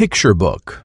Picture book.